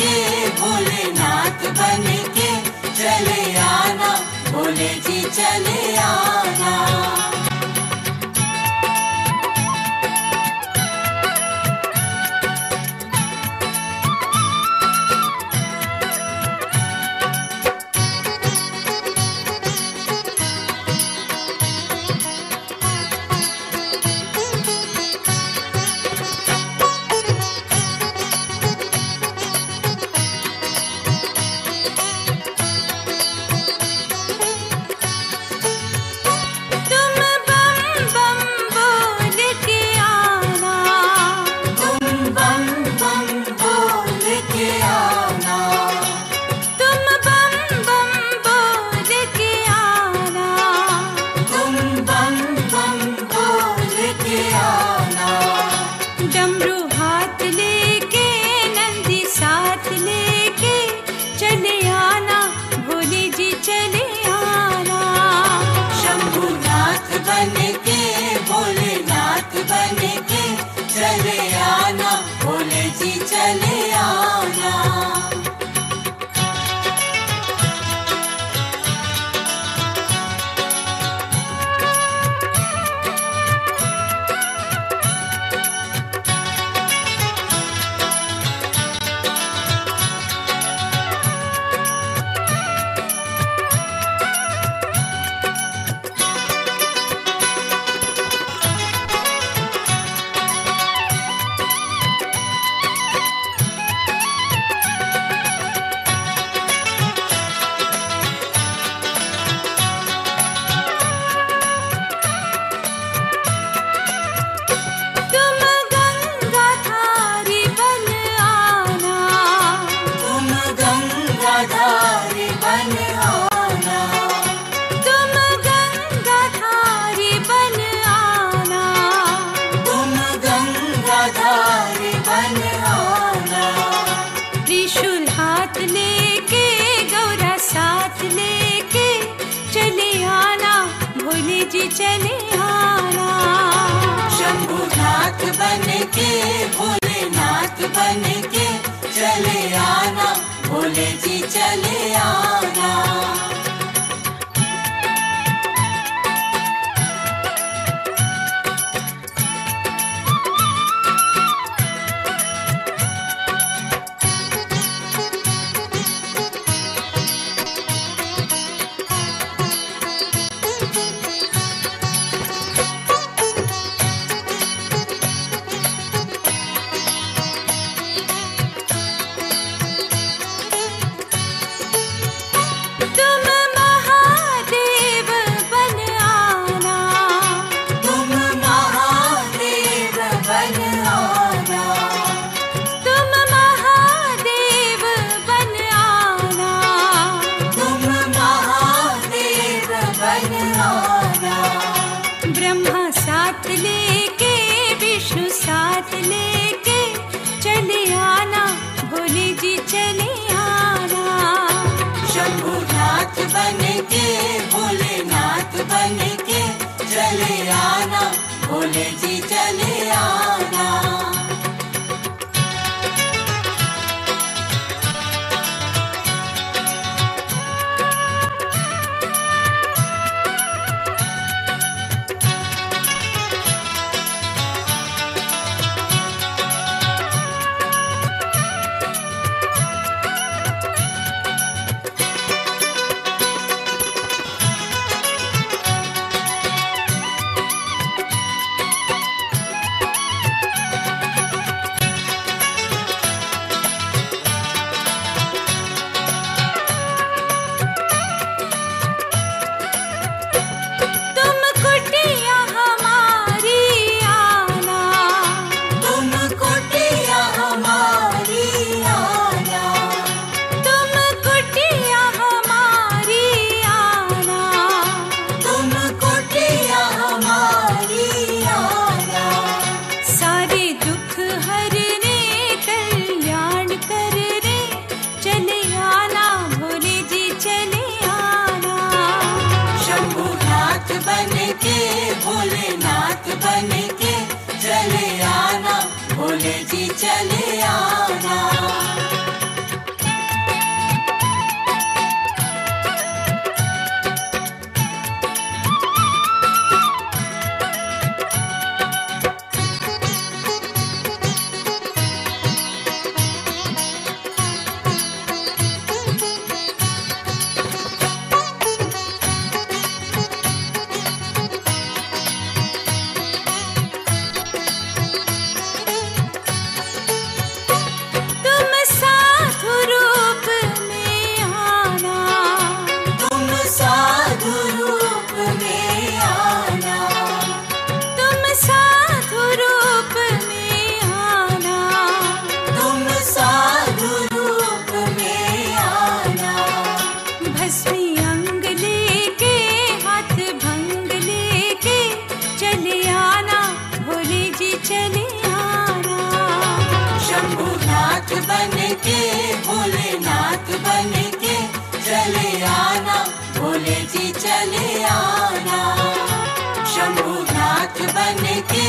के भोले के भोलेनाथ बन के चले आना भोले जी चले आना। চলে চলে जी चले आ जी चले आना। शंभुनाथ बन के